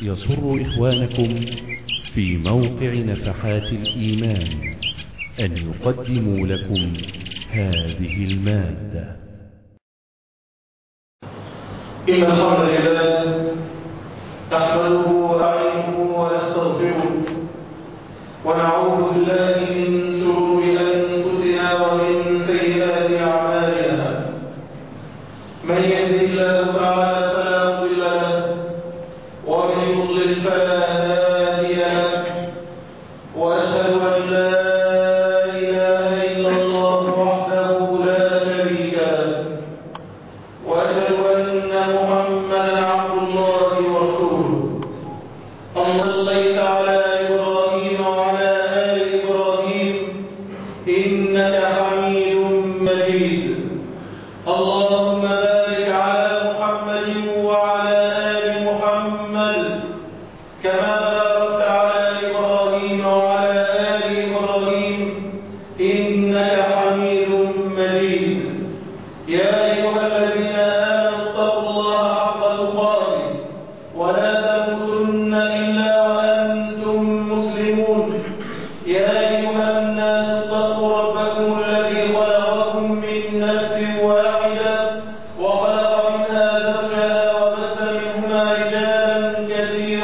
يسر إخوانكم في موقع نفحات الإيمان أن يقدموا لكم هذه المادة. إن الحمد لله نحمده وأعلمه ونستغفره ونعوذ بالله من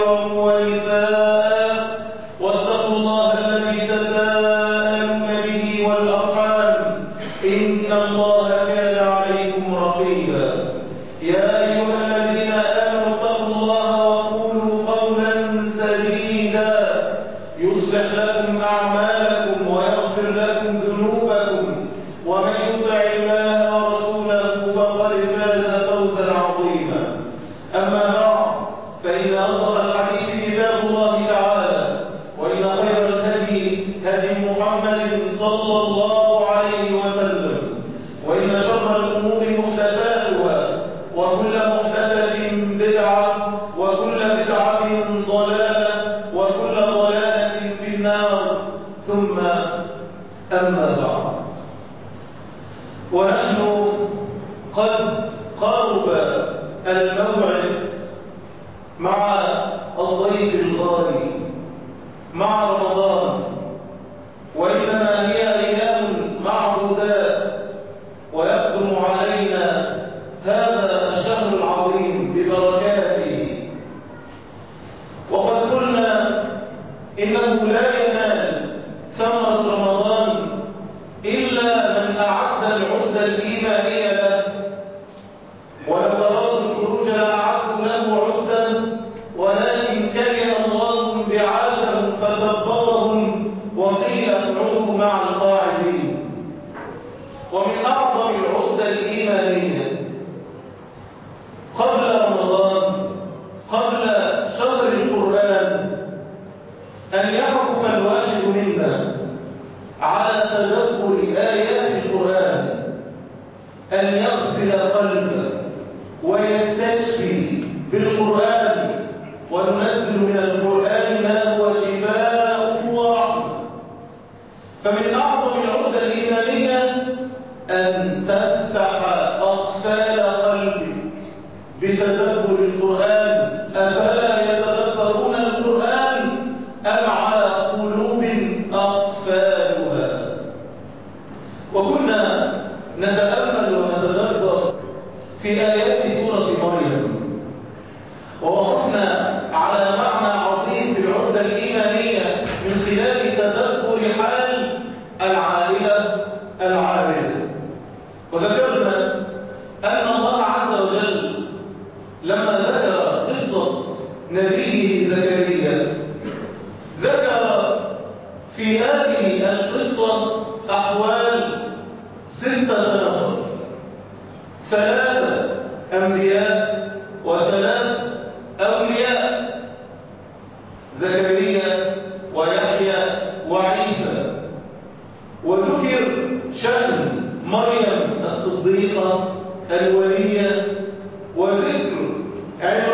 وإذا زكريا ويحيى وعيسى. وذكر شأن مريم الصديقة الولية وذكر علم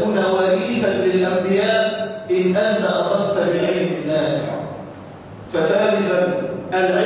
تكون وليفا للأنبياء إن أنت أخذت بعلم الله؟ فثالثا العلم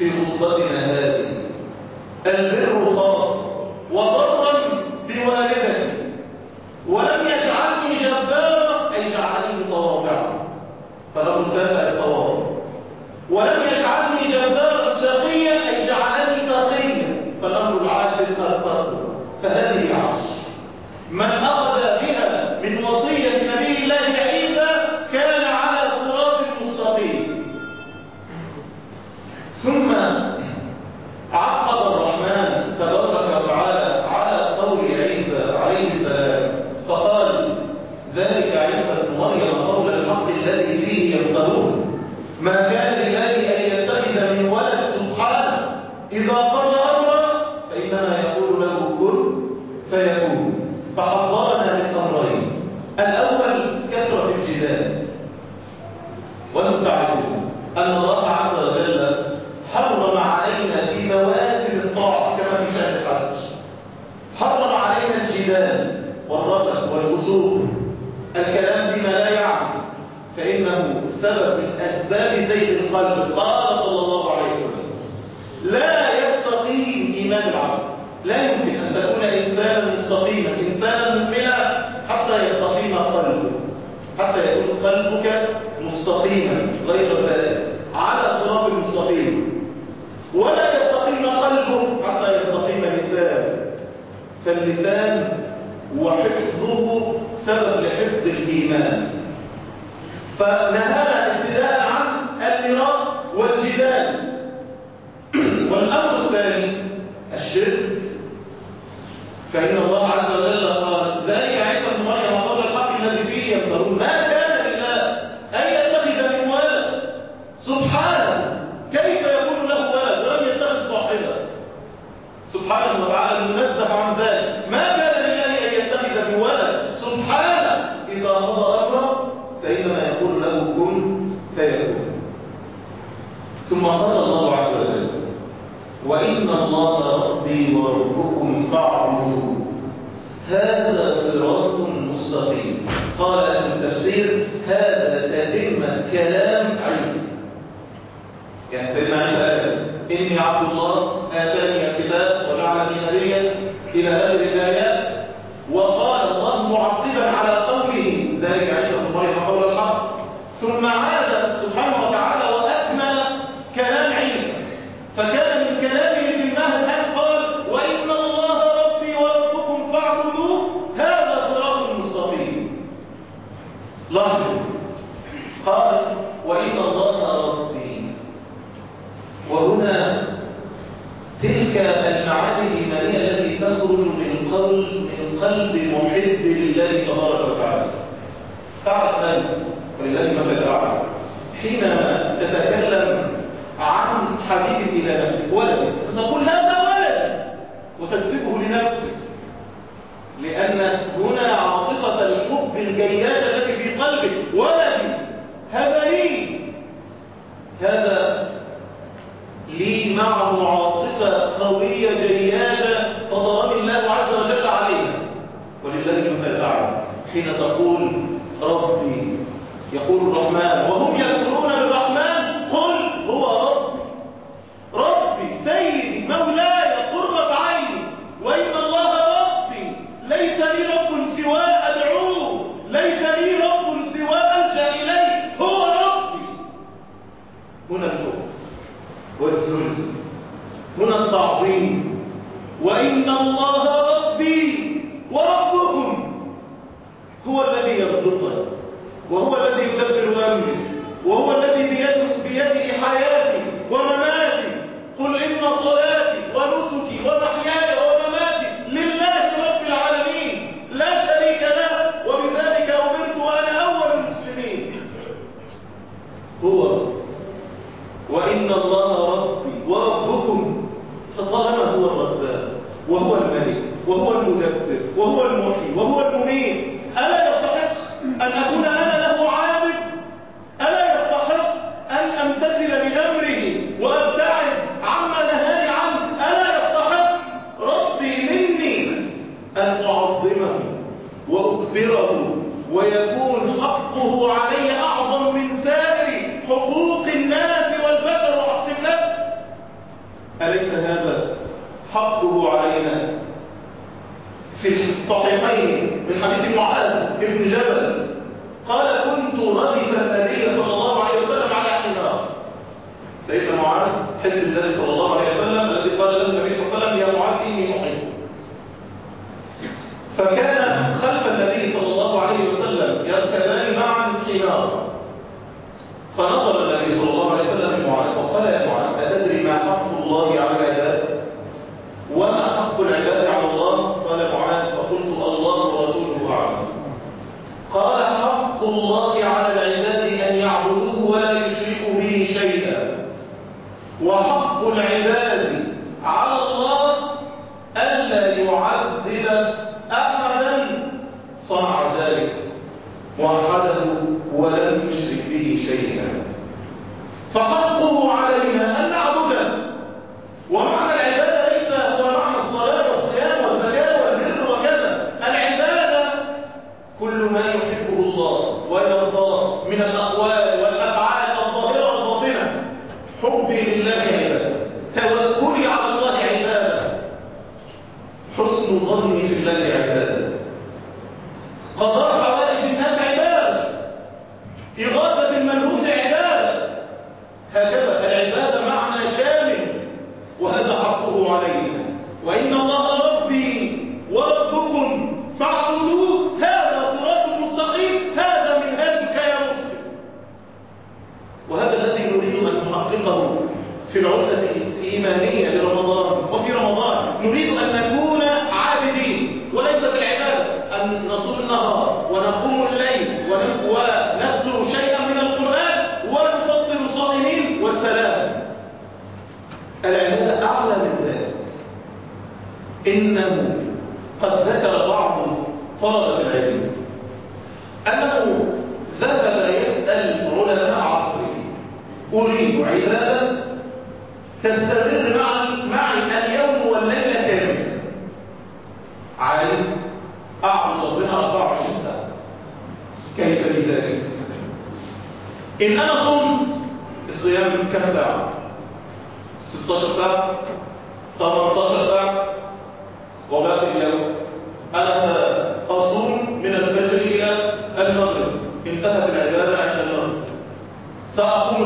في اوساطنا هذه البر خاص وضرا بوالدته. ولم فاللسان وحفظه سبب لحفظ الإيمان. فنهانا ابتداء عن الميراث والجدال. والأمر الثاني الشرك. فإن الله عز وجل تلك المعاني الإيمانية التي تخرج من قلب من قلب محب لله تبارك وتعالى. تعرف من؟ ولله ما أعلى حينما تتكلم عن حبيبك إلى نفسك ولدك، تقول هذا ولد. وتكسبه لنفسك. لأن هنا عاطفة الحب الجياشة التي في قلبك. ولدي هذا لي. هذا لي معه عاطفة. قوية جياشة فضرب الله عز وجل عليها ولله المثال حين تقول ربي يقول الرحمن وهم يقولون فطالما هو الرزاق وهو الملك وهو المدبر وهو المحيي وهو المميت. ألا يستحق أن أكون أنا؟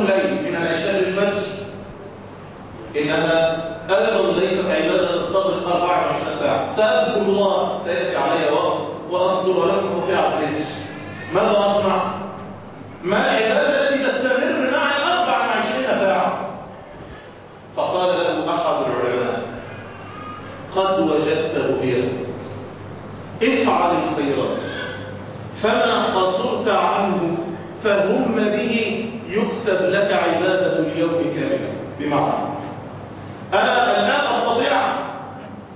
الليل من العشاء للفجر إنها ادب ليست عبادة تستغرق 24 ساعة. سأذكر الله سيأتي علي وقت وأصدر ولم أستطيع الرجس ماذا أصنع؟ ما العبادة التي تستمر معي 24 ساعة؟ فقال له أحد العلماء قد وجدته بيده افعل الخيرات. فما قصرت عنه فهم به يكتب لك عبادة اليوم كاملة بمعنى أنا الآن أستطيع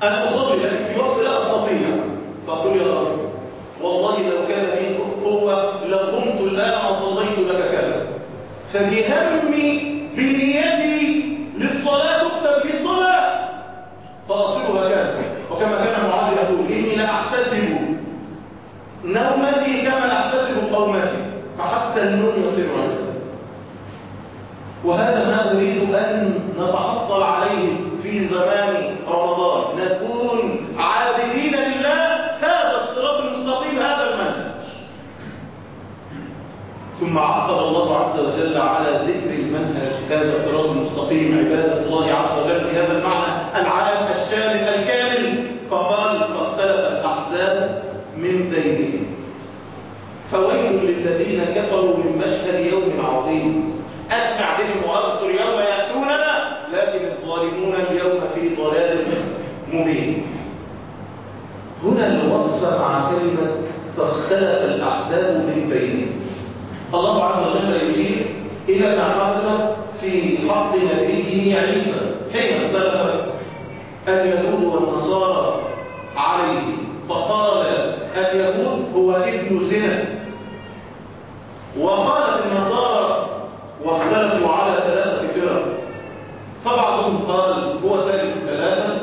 أن أصلي لكن في وقت لا أستطيع. فأقول يا رب والله لو كان لي قوة لقمت الآن وصليت لك كذا. فبهمي بنيتي للصلاة تكتب في الصلاة. فأصلها كذا. وكما كان معاذ يقول إني لا أحتسب نومتي كما أحتسب قومتي. فحتى النوم يصير وهذا ما أريد أن نتحصل عليه في زمان رمضان. نكون عابدين لله. هذا الصراط المستقيم هذا المنهج. ثم عقب الله عز وجل على ذكر المنهج هذا الصراط المستقيم عبادة الله عز وجل في هذا المعنى العام الشامل الكامل. فقال فاختلف الأحزاب من بينهم. فويل للذين كفروا من مشهد يوم عظيم أسمع بهم وأبصر يوم يأتوننا لكن الظالمون اليوم في ضلال مبين هنا الوصف مع كلمة فاختلف الأحزاب من بينهم. الله عز وجل يشير إلى ما حدث في حق نبيه عيسى حين اختلفت اليهود والنصارى عليه فقال اليهود هو ابن زنا وقالت النصارى واختلفوا على ثلاثة فرق فبعضهم قال هو ثالث ثلاثة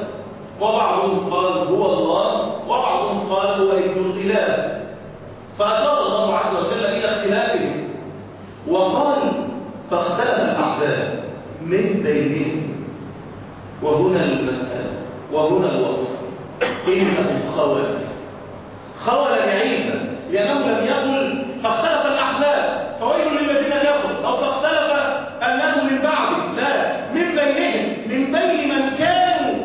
وبعضهم قال هو الله وبعضهم قال هو ابن الإله فأشار الله عز وجل إلى اختلافهم وقال فاختلف الأحزاب من بينهم وهنا المسألة وهنا الوقف إنهم خول خول لعيسى لأنه لم يقل فاختلف الأحزاب فويل للذين كفروا أو فاختلف الناس من بعد لا من بينهم من بين من كانوا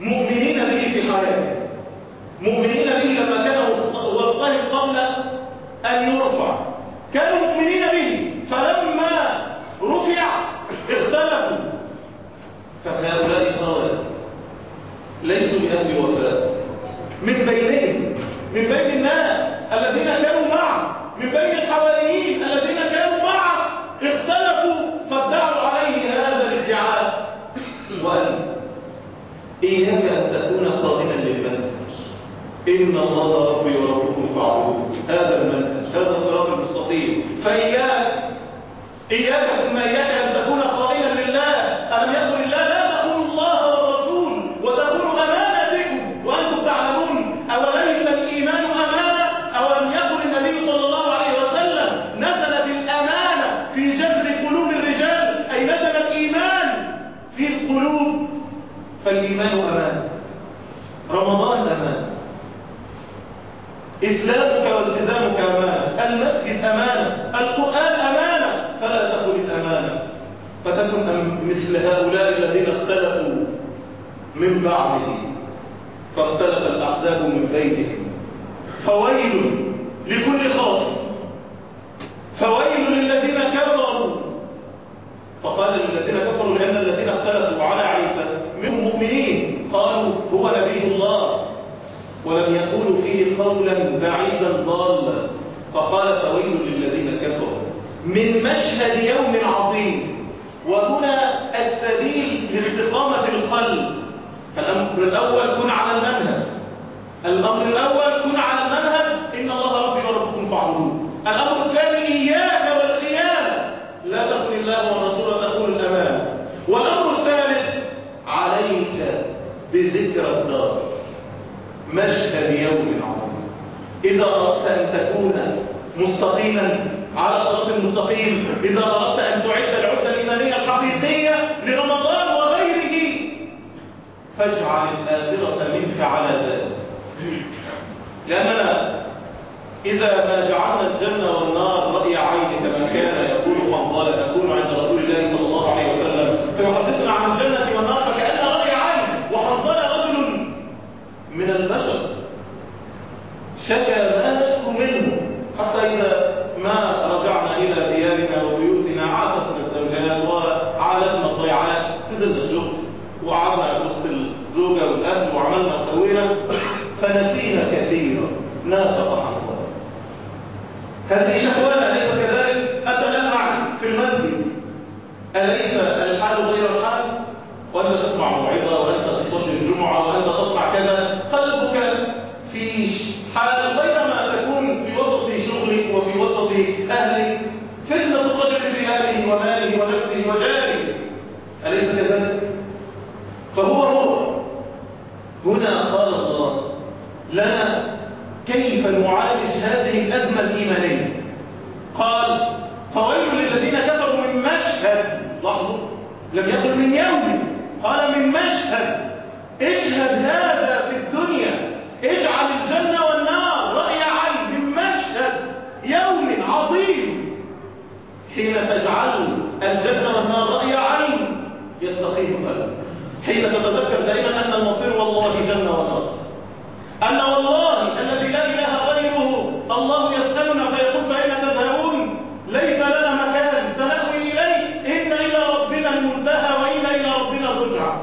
مؤمنين به في حياته مؤمنين به لما كان وصفهم قبل أن يرفع كانوا مؤمنين به فلما رفع اختلفوا فهؤلاء خالد ليسوا بأهل وفاء من بينهم. من بين الناس الذين كانوا معه. من بين الحواريين الذين كانوا معه. اختلفوا فادعوا عليه هذا الادعاء. وقال إياك أن تكون خادما للمنهج. إن الله ربي وربكم فاعبدوه. هذا المنهج. هذا الصراط المستقيم فإياك إياك ثم إياك أن تكون خائنا لله ألم يقل الله لا تخونوا الله والرسول وتخونوا أمانتكم وأنتم تعلمون أوليس الإيمان أمانة أولم يقل النبي صلى الله عليه وسلم نزلت الأمانة في جذر قلوب الرجال أي نزل الإيمان في القلوب فالإيمان أمانة رمضان أمانة إسلامك والتزامك أمانة المسجد أمانة القرآن أمانة فلا تخل الأمانة فتكن مثل هؤلاء الذين اختلفوا من بعده فاختلف الأحزاب من بينهم فويل لكل خاطئ فويل للذين كفروا. فقال للذين كفروا لأن الذين اختلفوا على عيسى منهم مؤمنين قالوا هو نبي الله. ولم يقولوا فيه قولا بعيدا ضالا. فقال فويل للذين كفروا. من مشهد يوم عظيم وهنا السبيل لاستقامة القلب الأمر الأول كن على المنهج. الأمر الأول كن على المنهج. إن الله ربي وربكم فاعبدوه. الأمر الثاني إياك والخيانة. لا تخن الله والرسول وتخون الأمان. والأمر الثالث عليك بذكر الدار. مشهد يوم عظيم. إذا أردت أن تكون مستقيما على الصراط المستقيم إذا أردت أن تعد فاجعل الآخرة منك على ذلك. لأننا إذا ما جعلنا الجنة والنار رأي عين كما كان يقول فضل نكون عند رسول الله صلى الله عليه وسلم فيحدثنا عن الجنة والنار فكأن رأي عين وفضل رجل من البشر شكى ما نشكو منه حتى إذا ما رجعنا إلى ديارنا وبيوتنا عاطفنا الزوجات وعالجنا الضيعات نزلنا الشغل وقعدنا وسط الزوجة والأهل وعملنا أليس الحال غير الحال وأنت تسمع موعظة وأنت تصلي الجمعة وأنت تصنع كذا قلبك في حال غيرما تكون في وسط شغلك وفي وسط أهلك فتنة الرجل في أهله وماله ونفسه وجاره أليس كذلك؟ فهو هو هنا قال الله لنا كيف نعالج هذه الأزمة الإيمانية؟ قال فويل للذين كفروا من مشهد. لاحظوا لم يقل من يوم. قال من مشهد. اشهد هذا في الدنيا اجعل الجنة والنار رأي عين. من مشهد يوم عظيم. حين تجعل الجنة والنار رأي عين يستقيم قلبك حين تتذكر دائما أن المصير والله جنة ونار أن والله الذي لا إله غيره الله يسألنا فيقول فأين تذهبون؟ ليس لنا مكان. سنأوي إليه. إن إلى ربنا المنتهى وإن إلى ربنا الرجعة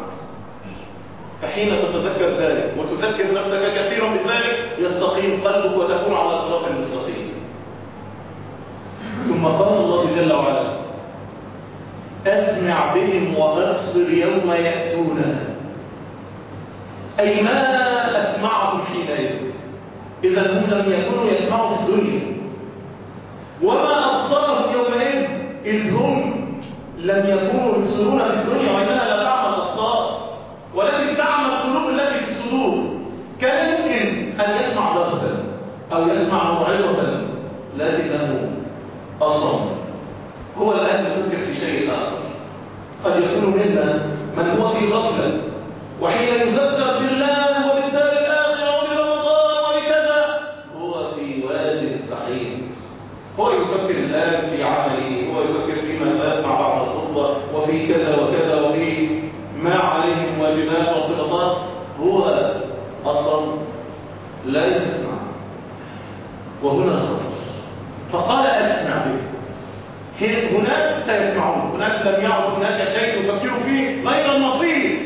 فحين تتذكر ذلك وتذكر نفسك كثيرا بذلك يستقيم قلبك وتكون على صراط المستقيم ثم قال الله جل وعلا أسمع بهم وأبصر يوم يأتوننا أي ما أسمعهم حينئذ؟ إذا هم لم يكونوا يسمعوا في الدنيا. وما أبصرهم يومئذ؟ إذ هم لم يكونوا يبصرون في الدنيا وإنها لا تعمل الأبصار ولكن تعمل القلوب التي في الصدور. كان يمكن أن يسمع درسا أو يسمع موعظة لكنه أصم هو الآن يفكر في شيء آخر قد يكون منا من هو في غفلة وحين يذكر بالله وبالدار الآخرة وبرمضان وبكذا هو في واد سعيد هو يفكر الآن في عمله هو يفكر فيما سيسمع بعد الخطبة وفي كذا وكذا وفي ما عليه من واجبات وارتباطات هو أصلا لا يسمع وهنا خطر فقال أسمع به هناك سيسمعون هناك لم يعد هناك شيء يفكروا فيه غير المصير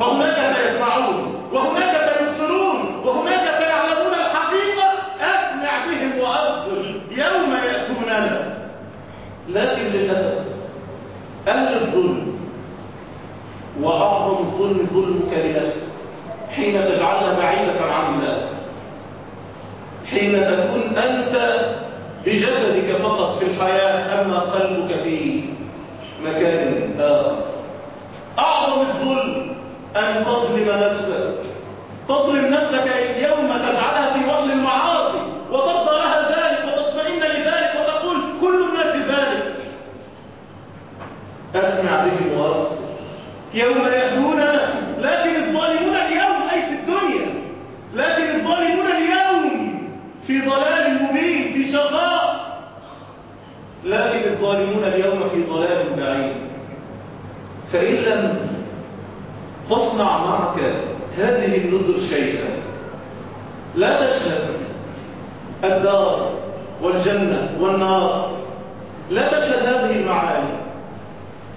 فهناك سيسمعون وهناك سيبصرون وهناك سيعلمون الحقيقة أسمع بهم وأبصر يوم يأتوننا لكن للأسف أهل الظلم وأعظم الظلم ظلمك لنفسك حين تجعلها بعيدة عن الله حين تكون أنت بجسدك فقط في الحياة أما قلبك في مكان آخر أعظم الظلم أن تظلم نفسك تظلم نفسك يوم تجعلها في وصل المعاصي وترضى لها ذلك وتطمئن لذلك وتقول كل الناس ذلك أسمع بهم وأبصر يوم يأتوننا لكن الظالمون اليوم أي في الدنيا لكن الظالمون اليوم في ضلال مبين في شقاء لكن الظالمون اليوم في ضلال بعيد فإن لم تصنع معك هذه النذر شيئا لا تشهد الدار والجنة والنار. لا تشهد هذه المعاني.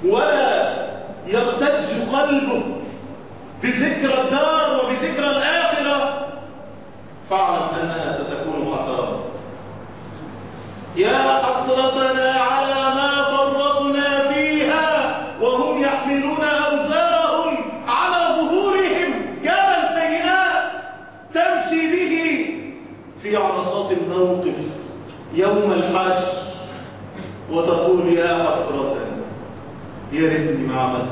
ولا يرتج قلبك بذكر الدار وبذكر الآخرة. فاعلم أنها ستكون خسارة. يا حسرتنا على ما فرطنا فيها وهم يحملون أوزارهم على ظهورهم كما السيئات تمشي به في عرصات الموقف يوم الحشر وتقول يا حسرة يا ريتني ما عملت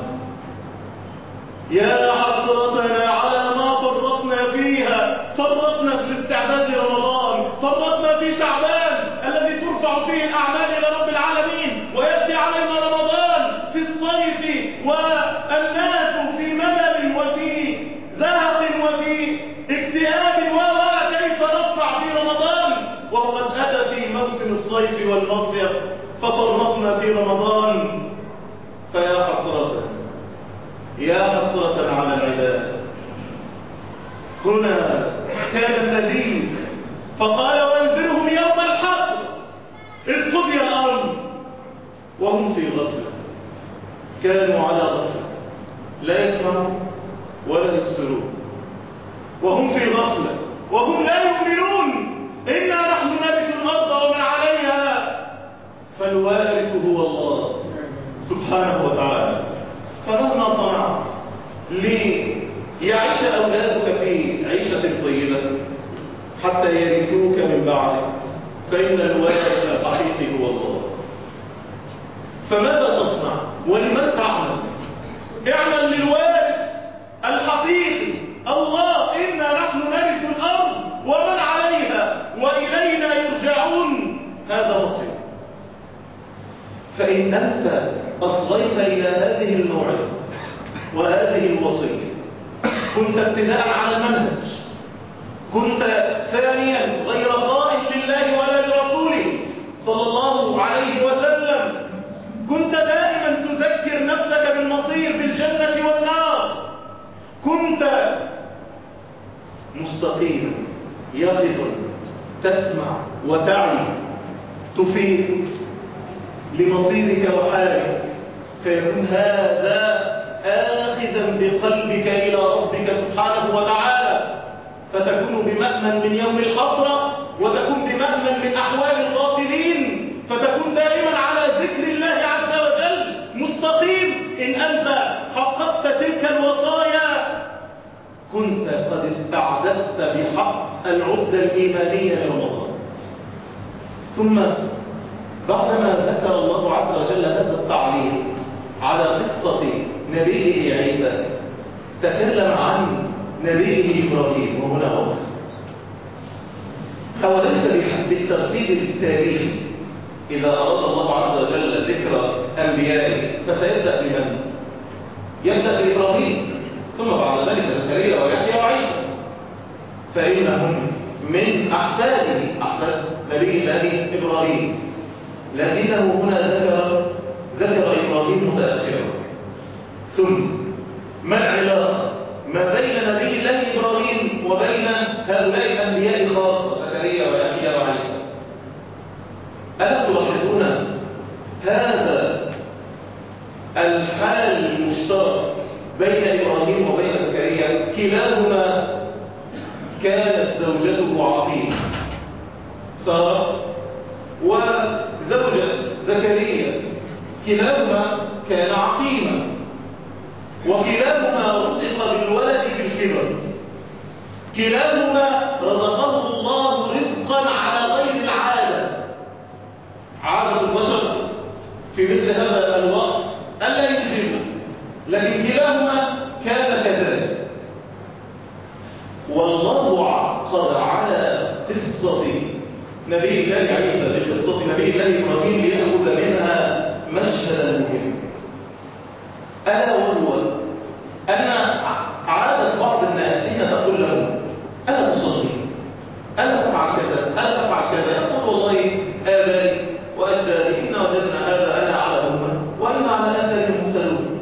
يا حسرتنا على ما فرطنا فيها. فرطنا في استعداد رمضان. فرطنا في شعبان الذي ترفع فيه الأعمال إلى رب العالمين ويأتي علينا رمضان في الصيف والناس في ملل وفي زهق وفي اكتئاب. وكيف نرفع في رمضان؟ وقد أتى في موسم الصيف والمصيف ففرطنا في رمضان فيا حسرة يا حسرة على العباد. هنا كان النذير فقال وانذرهم يوم الحق إذ قضي الأمر وهم في غفلة. كانوا على غفلة لا يسمعون ولا يبصرون. وهم في غفلة وهم لا يؤمنون. إنا نحن نرث الأرض ومن عليها فالوارث هو الله سبحانه وتعالى. ليعيش أولادك في عيشة طيبة حتى يرثوك من بعدك فإن الوارث الحقيقي هو الله. فماذا تصنع ولمن تعمل؟ اعمل للوارث الحقيقي الله إنا نحن نرث الأرض ومن عليها وإلينا يرجعون. هذا مصير فإن أنت أصغيت إلى هذه الموعظة وهذه الوصية. كنت ابتداء على المنهج. كنت ثانيا غير خائف لله ولا لرسوله صلى الله عليه وسلم. كنت دائما تذكر نفسك بالمصير بالجنة والنار. كنت مستقيما يقظا تسمع وتعي تفيد لمصيرك وحالك. فيكون هذا آخذا بقلبك إلى ربك سبحانه وتعالى فتكون بمأمن من يوم الحسرة وتكون بمأمن من أحوال الغافلين فتكون دائما على ذكر الله عز وجل مستقيم. إن أنت حققت تلك الوصايا كنت قد استعددت بحق العدة الإيمانية لرمضان ثم بعدما ذكر الله عز وجل هذا التعليم على قصة نبيه عيسى. تكلم عن نبيه إبراهيم وهنا وقف أوليس بالترتيب التاريخي. إذا أراد الله عز وجل ذكر أنبيائه فسيبدأ بمن؟ يبدأ بإبراهيم ثم بعد ذلك زكريا ويحيى وعيسى. فإنهم من أحفاده أحفاد نبي الله إبراهيم. لكنه هنا ذكر ذكر إبراهيم متأخرا. ثم ما العلاقة؟ ما بين نبي الله إبراهيم وبين هؤلاء الأنبياء خاصة زكريا ويحيى وعيسى. ألا تلاحظون هذا الحال المشترك بين إبراهيم وبين زكريا؟ كلاهما كانت زوجته عقيمة. سارة وزوجة زكريا. كلاهما كان عقيما. وكلاهما رزق بالولد في الكبر. كلاهما رزقه الله رزقا على غير العادة. عادة البشر في مثل هذا الوقت ألا ينجبوا لكن كلاهما كان كذلك. والله عقد على قصة نبي الله عيسى بقصة نبي الله إبراهيم ليأخذ منها مشهدا مهما ألا وهو أن عادة بعض الناس حين تقول له ألا تصلي ألا تفعل كذا ألا تفعل كذا يقول والله آبائي وأجدادي إن وجدنا هذا أنا على أمة وإن على آثار مهتدون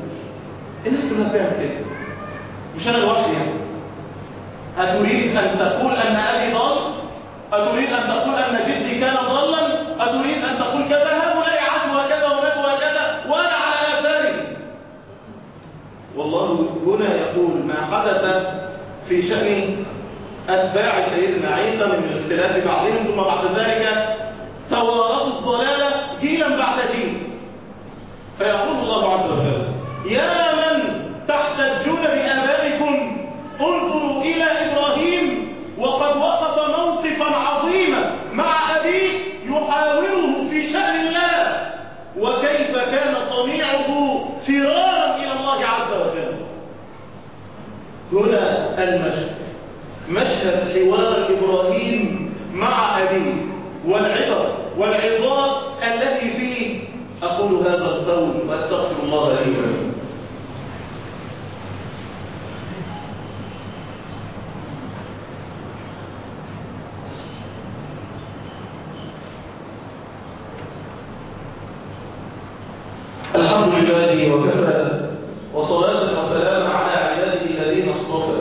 الناس كلها بتعمل كده مش أنا لوحدي يعني أتريد أن تقول أن أبي ضال أتريد أن تقول أن جدي كان ضالا أتريد أن تقول كذا هؤلاء عاشوا هكذا وماتوا هكذا وأنا على آثاري والله هنا يقول ما حدث في شأن أتباع سيدنا عيسى من اختلاف بعضهم ثم بعد ذلك توارثوا الضلالة جيلا بعد جيل فيقول الله عز وجل يا من تحتجون بآبائكم انظروا إلى إبراهيم وقد وقف موقفا عظيما مع أبيه يحاوره في شأن الله وكيف كان صنيعه فرارا إلى الله عز وجل هنا المشهد مشهد حوار إبراهيم مع أبيه والعبر والعظات التي فيه أقول هذا القول وأستغفر الله لي ولكم لله وكفى وصلاة وسلام على عباده الذين اصطفى.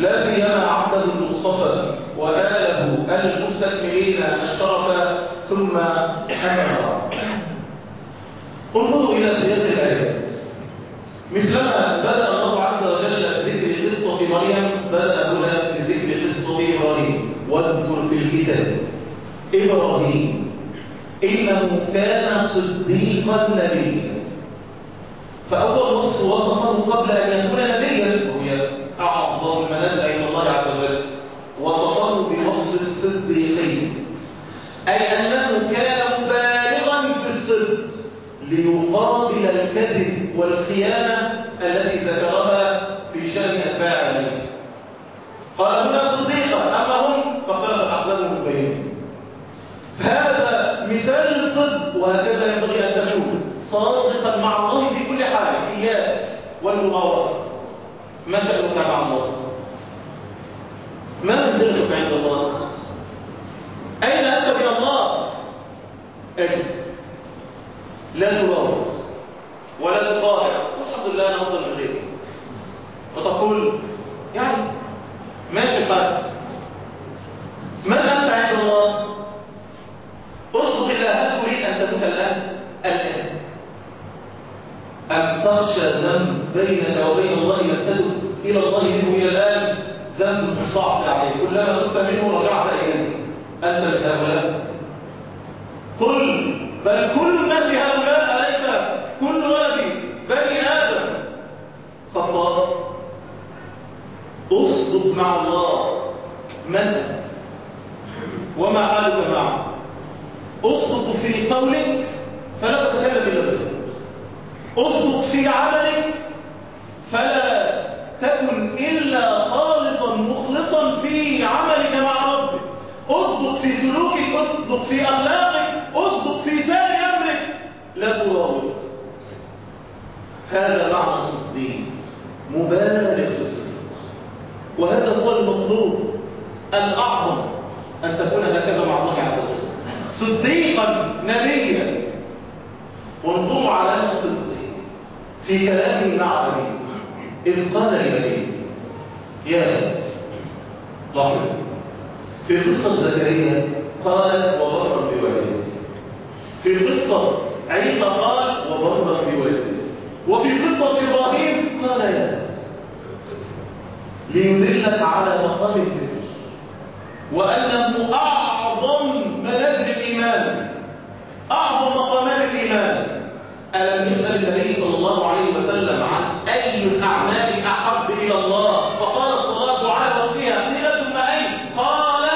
لا سيما عبده المصطفى وآله المستكملين الشرف ثم أمر. انظروا إلى سياق الآيات. مثلما بدأ الله عز وجل بذكر قصة مريم بدأ هنا بذكر قصة إبراهيم. واذكر في الكتاب. إبراهيم إنه كان صديقا نبيا. فأول وصف وصفه قبل أن يكون نبيا وهي أعظم المنازل عند الله عز وجل. وصفه بوصف الصديقين. أي أنه كان بالغا في الصدق ليقابل الكذب والخيانة التي ذكرها في شأن أتباع النبي قال هنا صديقا أما هم فقالت أحزانهم بينهم هذا مثال الصدق وهكذا ينبغي أن تكون صادقا مع الله في كل حال إياك والمعاوضة ما شأنك مع الله ما منزلتك عند الله أين أنت من الله أجل لا تراوض ولا تطالع والحمد لله أنا أفضل من غيري وتقول يعني ماشي الحال من أنت عند الله اصبح الله هل تموت الآن الآن. أم تخشى ذنب بينك وبين الله يبتدئ إلى الله منه إلى الآن. ذنب صعب عليه. كلما تبت منه رجعت إليه. أنت من هؤلاء. قل بل كل الناس هؤلاء أليس؟ كل ولد بني آدم. خطاء. اصدق مع الله. من وما حالك معه. اصدق في قولك فلا تتكلم إلا بالصدق اصدق في عملك فلا تكن إلا خالصا مخلصا في عملك مع ربك. اصدق في سلوكك اصدق في أخلاقك اصدق في سائر أمرك. لا تراوغ هذا معنى الصديق مبالغ في الصدق. وهذا هو المطلوب الأعظم أن تكون هكذا مع الله عز وجل صديقا. نبيا. وانظروا على الصدق في كلامه مع إذ قال لأبيه يا لاحظ في قصة زكريا قال وبرا بوالده في قصة عيسى قال وبرا بوالده وفي قصة إبراهيم قال يا ليدلك على مقام الذكر وأنه أعظم منازل الإيمان أعظم الإيمان ألم يسأل النبي صلى الله عليه وسلم عن أي الأعمال أحب إلى الله فقال الصلاة دعاء فيها قيل ثم أي قال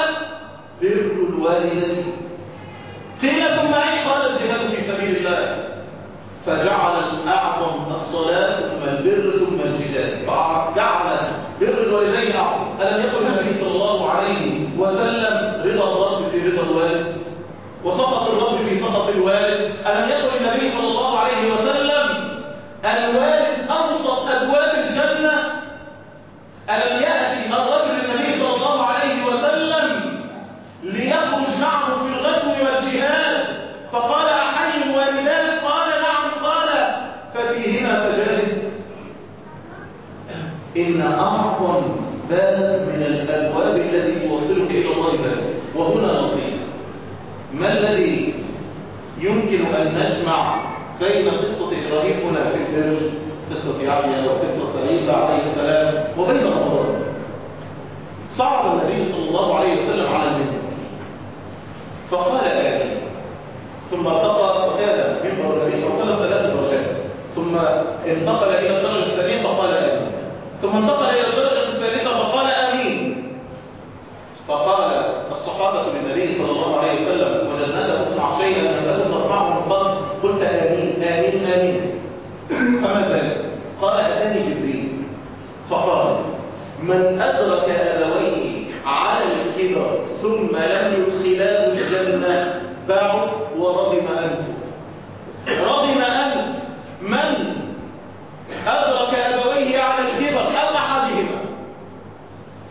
بر الوالدين قيل ثم أي قال الجهاد في سبيل الله فجعل الأعظم الصلاة ثم البر ثم الجهاد فجعل بر الوالدين أعظم ألم يقل النبي صلى الله عليه وسلم رضا الرب في رضا الوالد وسخط الرب في سخط الوالد ألم يقل النبي صلى الله عليه وسلم الوالد أوسط أبواب الجنة ألم يأتي الرجل النبي صلى الله عليه وسلم ليخرج معه في الغزو والجهاد فقال أحي الوالدات قال نعم قال ففيهما فجاهد إن أعظم باب من الأبواب التي توصلك إلى الله باب وهنا لطيف ما الذي يمكن أن نجمع بين قصة إبراهيم هنا في الدرج قصة يعقوب وقصة عيسى عليه السلام وبين رمضان صعد النبي صلى الله عليه وسلم على المنبر. فقال آمين ثم ارتقى وكان منبر النبي صلى الله عليه وسلم ثلاث درجات. ثم انتقل إلى الدرجة الثانية فقال آمين. ثم انتقل إلى الدرجة الثالثة فقال آمين. فقال الصحابة للنبي صلى الله عليه وسلم وجدناك تصنع شيئا لم تكن تصنعه من قبل قلت آمين آمين آمين فما ذلك قال أتاني جبريل فقال من أدرك أبويه على الكبر ثم لم يدخلاه الجنة باعوا ورغم أنفه رغم أنف من أدرك أبويه على الكبر أو أحدهما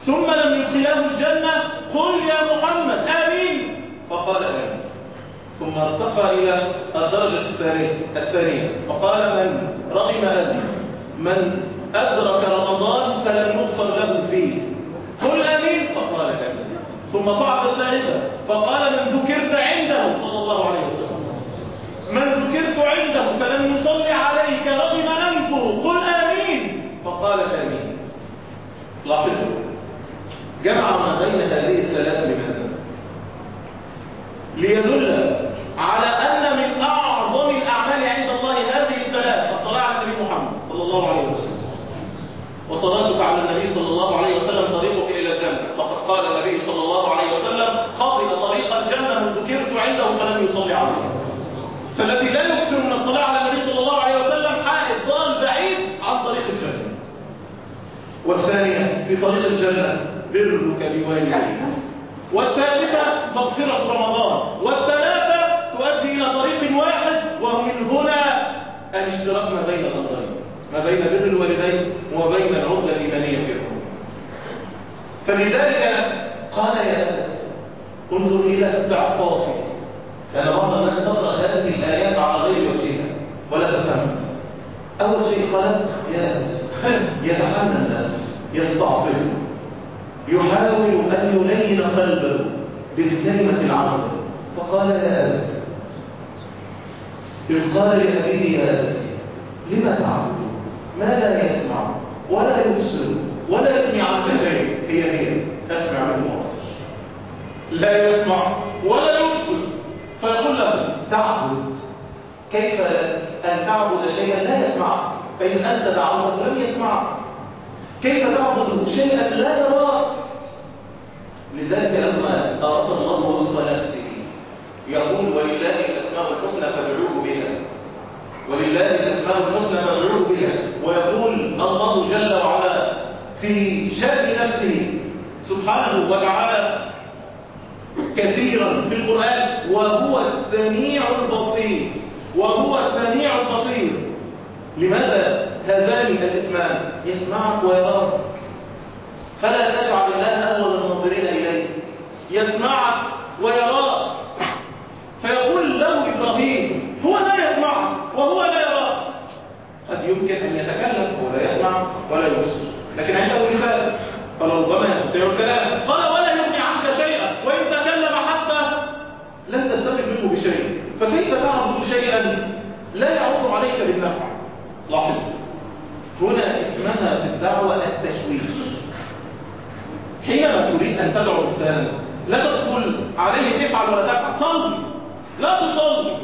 ثم لم يدخلاه الجنة قل يا محمد آمين فقال آمين ثم ارتقى إلى الدرجة الثانية فقال من رغم أنف من أدرك رمضان فلم يغفر له فيه قل آمين فقال آمين ثم صعد الثالثة فقال من ذكرت عنده صلى الله عليه وسلم من ذكرت عنده فلم يصلي عليك رغم أنفه قل آمين فقال آمين لاحظوا جمع ما بين هذه الثلاث لماذا ليدل على أن من أعظم الأعمال عند الله هذه الثلاث الصلاة على النبي محمد محمد صلى الله عليه وسلم وصلاتك على النبي صلى الله عليه وسلم طريقك إلى الجنة فقد قال النبي صلى الله عليه وسلم خاطئ طريق الجنة من ذكرت عنده فلم يصلي عليه فالذي لا يكثر من الصلاة على النبي صلى الله عليه وسلم حائط ضال بعيد عن طريق الجنة والثانية في طريق الجنة برك بوالديك والثالثة مغفرة رمضان والثلاثة تؤدي إلى طريق واحد ومن هنا الاشتراك ما بين الأمرين ما بين بر الوالدين وبين العقدة الإيمانية في الأمر فلذلك قال يا أنس انظر إلى استعطافي لأن بعض الناس تقرأ هذه الآيات على غير وجهها. ولا تفهم. أول شيء قال يا أنس يتحنن يستعطف يحاول أن يلين قلبه بالكلمة العظمى فقال يا أنس إذ قال لأبيه يا أنس لما تعبد ما لا يسمع ولا يبصر ولا يغني عنك شيء هي هي أسمع من مؤصر لا يسمع ولا يبصر. فيقول له تعبد. كيف أن تعبد شيئا لا يسمعك فإن أنت دعوته لم يسمعك كيف تعبد شيئا لا يراك لذلك لما أراد الله وصف نفسه يقول ولله الأسماء الحسنى فادعوه بها. ولله الأسماء الحسنى فادعوه بها. ويقول الله جل وعلا في شأن نفسه سبحانه وتعالى كثيرا في القرآن وهو السميع البصير. وهو السميع البصير. لماذا هذان الاسمان؟ يسمعك ويراك فلا تجعل الله أول الناظرين إليه يسمعك ويراك فيقول له إبراهيم هو لا يسمعك وهو لا يراك قد يمكن أن يتكلم هو لا يسمع ولا يبصر لكن عنده مثال فربما يستطيع الكلام. قال ولا يغني عنك شيئا. وإن تكلم حتى لن تستفد منه بشيء. فكيف تعبد شيئا لا يعود عليك بالنفع؟ لاحظ. هنا اسمها في الدعوة التشويش. حينما تريد أن تدعو إنسانا لا تدخل عليه تفعل ولا تفعل. صلي لا تصلي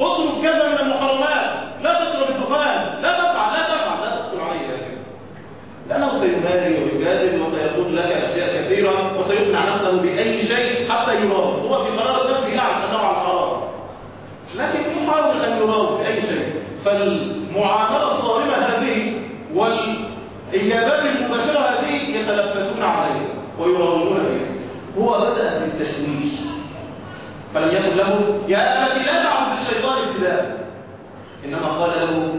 اطلب كذا من المحرمات لا تشرب الدخان لا تفعل لا تفعل لا تدخل عليه كذا لأنه سيماري وسيقول لك أشياء كثيرة وسيقنع نفسه بأي شيء حتى يراه هو في قرار لا عشان نوع القرار لكن يحاول أن يراه بأي شيء. فالمعاملة الصارمة هذه والإجابات المباشرة هذه يتلفتون عليه ويراودون فيها. هو بدأ بالتشويش. فلم يقل له يا أبت لا تعبد الشيطان ابتداء. إنما قال له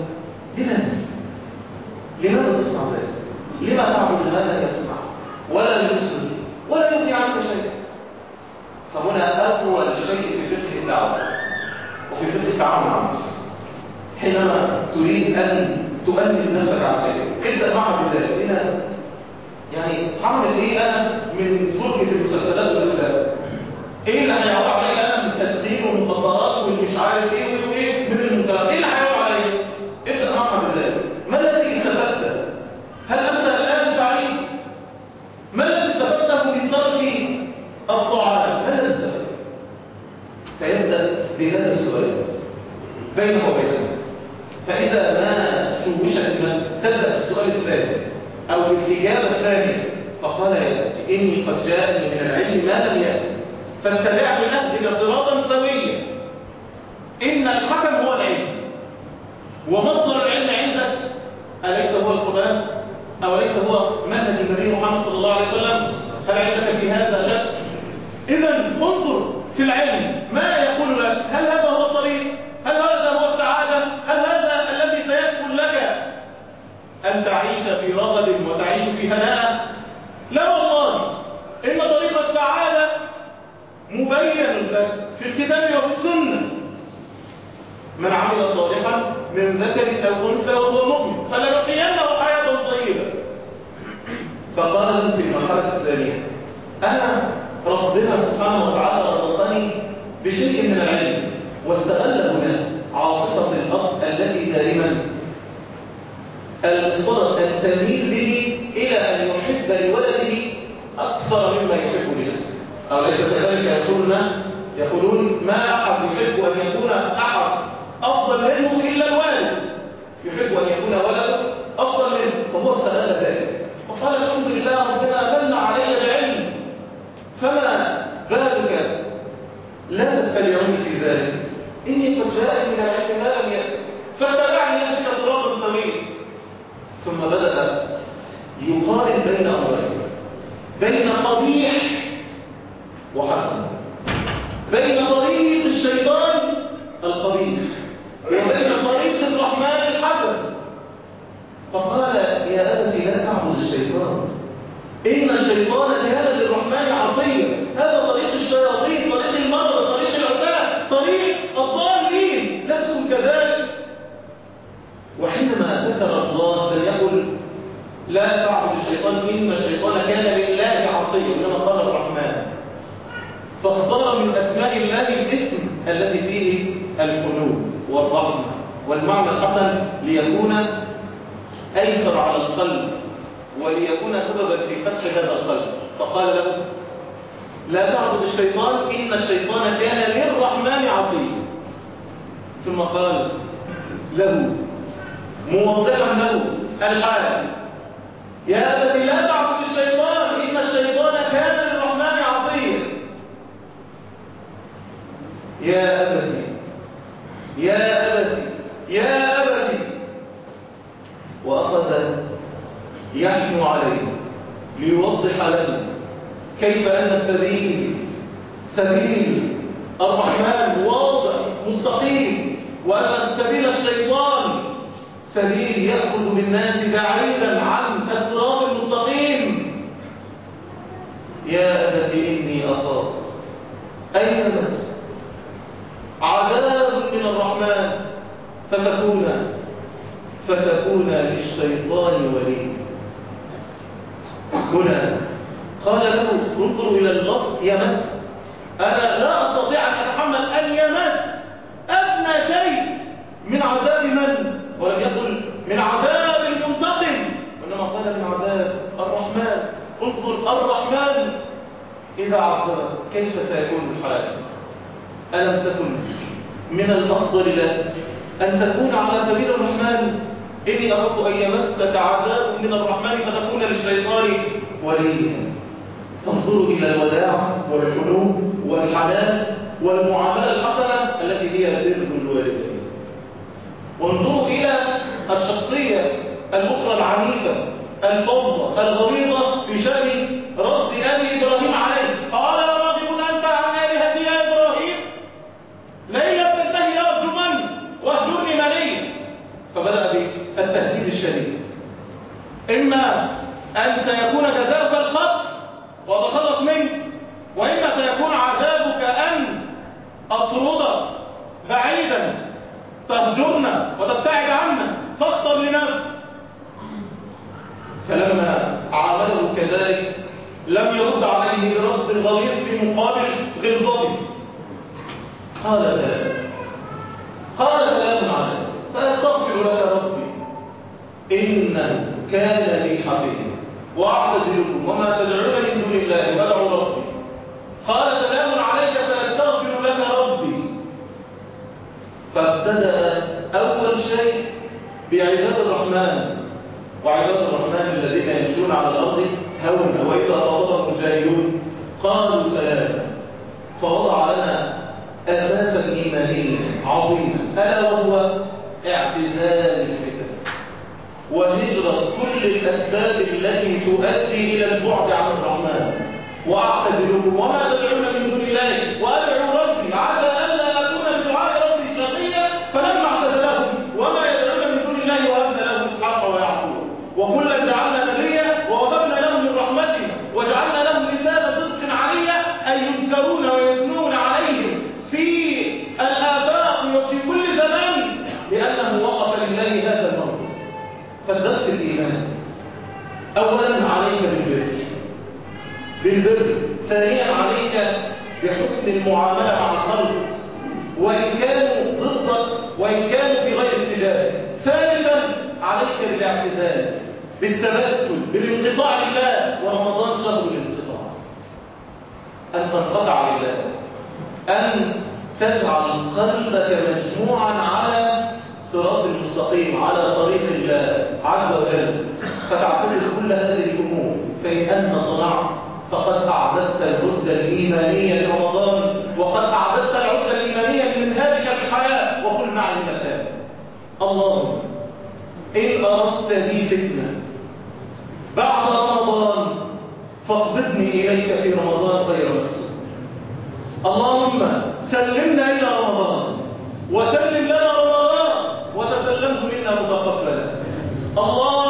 لماذا لماذا تصنع ذلك لما تعبد ما لا يسمع ولا يبصر ولا يغني عنك شيء فهنا أقوى الشيء في فقه الدعوة. وفي فقه التعامل مع الناس حينما تريد أن تؤمن نفسك على شيء ابدأ معها بذلك لماذا؟ يعني هعمل إيه أنا من في المسلسلات والأفلام. إيه اللي هيعود علي أنا من تدخين ومخدرات ومش عارف إيه وايه من المنكرات إيه اللي هيعود علي ابدا معها بذلك ما الذي استفدت هل انت الان سعيد ما الذي استفدته من ترك الطعام ما الذي استفدت فيبدا بهذا السؤال بينه وبين نفسه فاذا ما شوشت النفس تبدا السؤال الثاني أو الإجابة الثانية فقال يا إني قد جاءني من العلم ما لم يأتي فاتبعت نهجك صراطا سويا إن الحكم هو العلم ومصدر العلم عندك أليس هو القرآن أو ليس هو منهج النبي محمد صلى الله عليه وسلم هل عندك في هذا شك إذا انظر في العلم ما يقول لك هل هذا هو الطريق هل هذا هو السعادة هل هذا الذي سيكون لك أن تعيش في رغد وتعيش في هناء لا والله إن طريق السعادة مبين لك في الكتاب وفي السنة من عمل صالحا من ذكر أو أنثى وهو مؤمن. فلنحيينه حياة طيبة. فقال في المرحلة الثانية أنا ربنا سبحانه وتعالى رزقني بشيء من العلم واستغل هنا عاطفة الأب التي دائما. أن تميل به إلى أن يحب لولده أكثر مما يحب لنفسه. أو ليس كذلك يقول الناس يقولون ما أحد يحب أن يكون أحد أفضل منه إلا الوالد يحب أن يكون ولده أفضل منه فهو استغل ذلك. وقال الحمد لله ربنا من علي بعلم فما بالك؟ لا تتبعوني في ذلك. إني قد جاء من العلم ما لم يأتي فاتبعني أنت صراط الطريق ثم بدأ يقارن بين أمرين. بين قبيح وحسن بين طريق الشيطان القبيح وبين طريق الرحمن الحسن فقال يا أبت لا تعبد الشيطان إن الشيطان كان للرحمن عصيا هذا طريق الشياطين طريق المرض طريق العتاة طريق الضالين لستم كذلك وحينما ذكر الله لم يقل لا تعبد الشيطان إن الشيطان كان لله عصيا إنما قال الرحمن فاختار من أسماء الله الاسم الذي فيه الحلول والرحمة والمعنى الحسن ليكون أيسر على القلب وليكون سببا في فتح هذا القلب. فقال له لا تعبد الشيطان إن الشيطان كان للرحمن عصيا. ثم قال له موضحا له الحال. يا أبت لا تعبد الشيطان إن الشيطان كان للرحمن عصيا. يا أبت يا أبت يا أبت وأخذ يحنو عليه ليوضح لنا كيف أن السبيل سبيل الرحمن واضح مستقيم وأن سبيل الشيطان سبيل يأخذ بالناس بعيدا عن الصراط المستقيم. يا أبت إني أصاب أين بس؟ عذاب من الرحمن فتكون فتكون للشيطان ولي. هنا قال له انظر إلى الغض يمس أنا لا أستطيع أن أتحمل أن يمس أدنى شيء من عذاب من؟ ولم يقل من عذاب المنتقم وإنما قال من عذاب الرحمن. انظر الرحمن إذا عذب كيف سيكون الحال؟ ألم تكن من الأفضل لك أن تكون على سبيل الرحمن إني أردت أن يمسك عذاب من الرحمن فتكون للشيطان وليا. تنظر إلى الوداع والحنو والحنان والمعاملة الحسنة التي هي بر الوالدين. وانظروا إلى الشخصية الأخرى العنيفة الفضة الغليظة في شأن رد أبي إبراهيم عليه قال راغب أنت عن آلهتي يا إبراهيم لن يبتهي أرجما واهجرني مليا فبدأ بالتهديد الشديد إما أن سيكون جزاؤك الخط وتخلص منه وإما سيكون عذابك أن أطردك بعيدا تهجرنا وتبتعد عنا فاختر لنفسك. فلما عامله كذلك لم يرد عليه برد غليظ في مقابل غلظته. قال سلام قال إنه كان لي حفيظا وأعتذركم وما تدعون من دون الله فادعوا ربي. قال سلام عليك سأستغفر لك ربي. فابتدأ أول شيء بعباد الرحمن. وعباد الرحمن الذين يمشون على الأرض هونا. وإذا خاطبهم الجاهلون قالوا سلاما فوضع لنا أساسا إيمانيا عظيما. ألا وهو اعتزال الفتن وهجرة كل الأسباب التي تؤدي إلى البعد عن الرحمن. وأعتذركم وما تدعون من دون الله. فالدرس الإيمان. أولا عليك بالبر. بالبر. ثانيا عليك بحسن المعاملة مع الخلق وإن كانوا ضدك وإن كانوا في غير اتجاه. ثالثا عليك بالاعتزال بالتبتل بالانقطاع لله. ورمضان شهر الانقطاع. أن تنقطع لله. أن تجعل قلبك مجموعا على صراط مستقيم على طريق الله عز وجل. فتعترف كل هذه الأمور. فإن أنت صنعت فقد أعددت العدة الإيمانية لرمضان وقد أعددت العدة الإيمانية لمنهجك في الحياة. وكل معي المثال اللهم إن أردت لي فتنة بعد رمضان فاقبضني إليك في رمضان خير اللهم سلمنا إلى رمضان وسلم Allah!